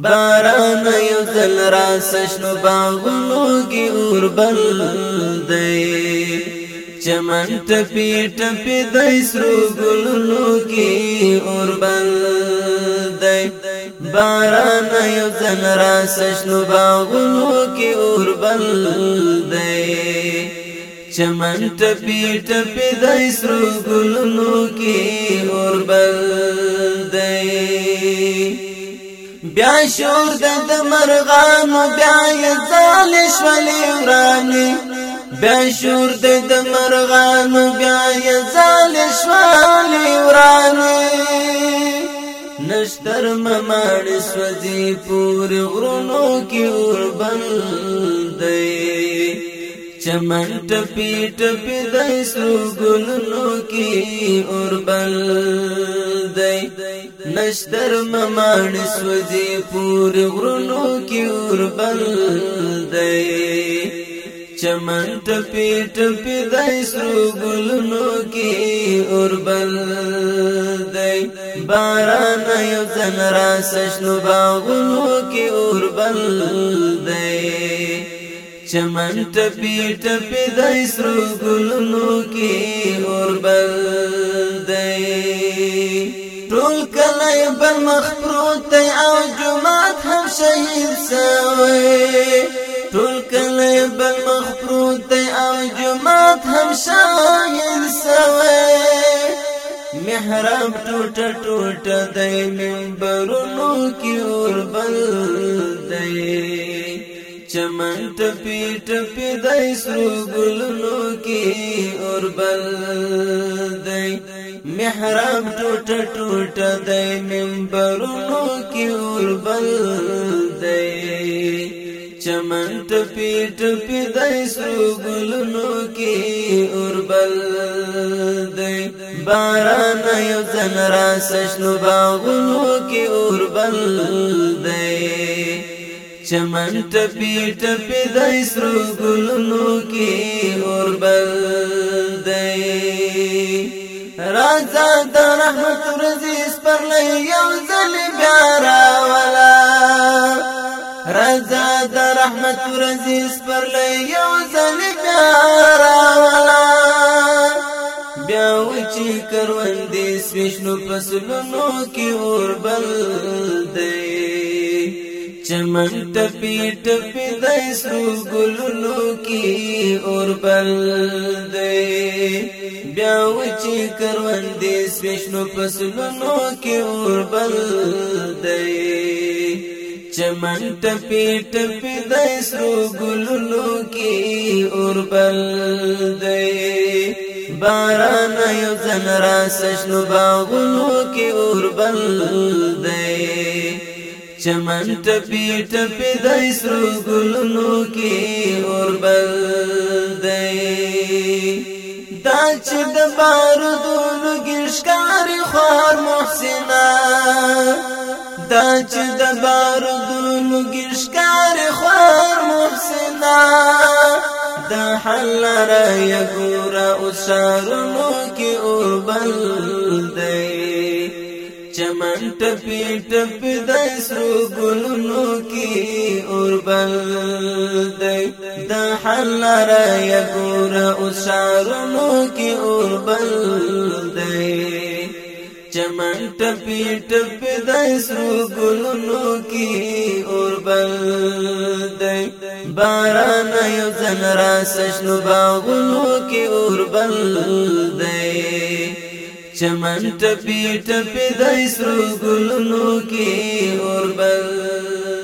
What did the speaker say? باران یو ځل را سشنو باغونو کې اور بل دی چمن ټپی ټپی د سرو ګلونو کې اور بل دی باران یو ځل را سشنو باغونو کې اور بل دی چمن ټپی ټپی د سرو ګلونو کې اور بل بیا شور د مرغانو بیا یې ځال شولې ورانی بیا شور د مرغانو بیا یې ځال شولې ورانی نشتر ممان سوځي پور غرونو کې اور بندې چمن ټپی ټپی د سرو ګلونو کې اور بل دی لشتر ممان سوزی پور غرونو کی اور بل دی چمن ټپی ټپی دای سرو ګلونو کی اور بل دی باران یو ځن را سشنو باغونو کی اور بل دی چمن ټپی ټپی دای سرو ګلونو کی اور بل دی کله بل مخ پروت دی او جمعات هم شهید سوی ټول کله بل مخ پروت دی او جمعات هم شهید سوی محراب ټوټه ټوټه دی منبرونو کې اور بل دی چمن ټپی ټپی دای سرو ګلونو کې اور بل دی محراب ټوټه ټوټه د منبرونو کې وربل دی چمن ټپی ټپی د سرو ګلونو کې وربل دی باران یو ځن را سشنو باغونو کې وربل دی چمن ټپی ټپی د سرو ګلونو کې وربل دی راځه د رحمت ورځې سپرلې یو ځل بیا راولا راځه د رحمت ورځې سپرلې یو ځل بیا راولا بیا و چې کروندې سپښنو فصلونو کې اور بل دی چمن ټپی ټپی د سرو ګلونو کې اور بل چې کروندې سپښنو پسلونو کې اور بل دی چمن ټپي ټپي د سرو ګلونو کې اور بل دی باران یو ځن را سشنو باغونو کې اور بل دی چمن ټپي ټپي د سرو ګلونو کې اور بل دی دا چې د بارودو لګشکاري خور محسنا دا چې د بارودو لګشکاري خور محسنا دا حل را یګور او سرونو کې اور بل دی چمن ټپی ټپ د سرو ګلونو کې اور بل اشارونو کې اور بل دی چمن ټپی ټپی د سرو ګلونو کې اور بل دی باران یو ځن را سشنو باغونو کې اور بل دی چمن ټپی ټپی د سرو ګلونو کې اور بل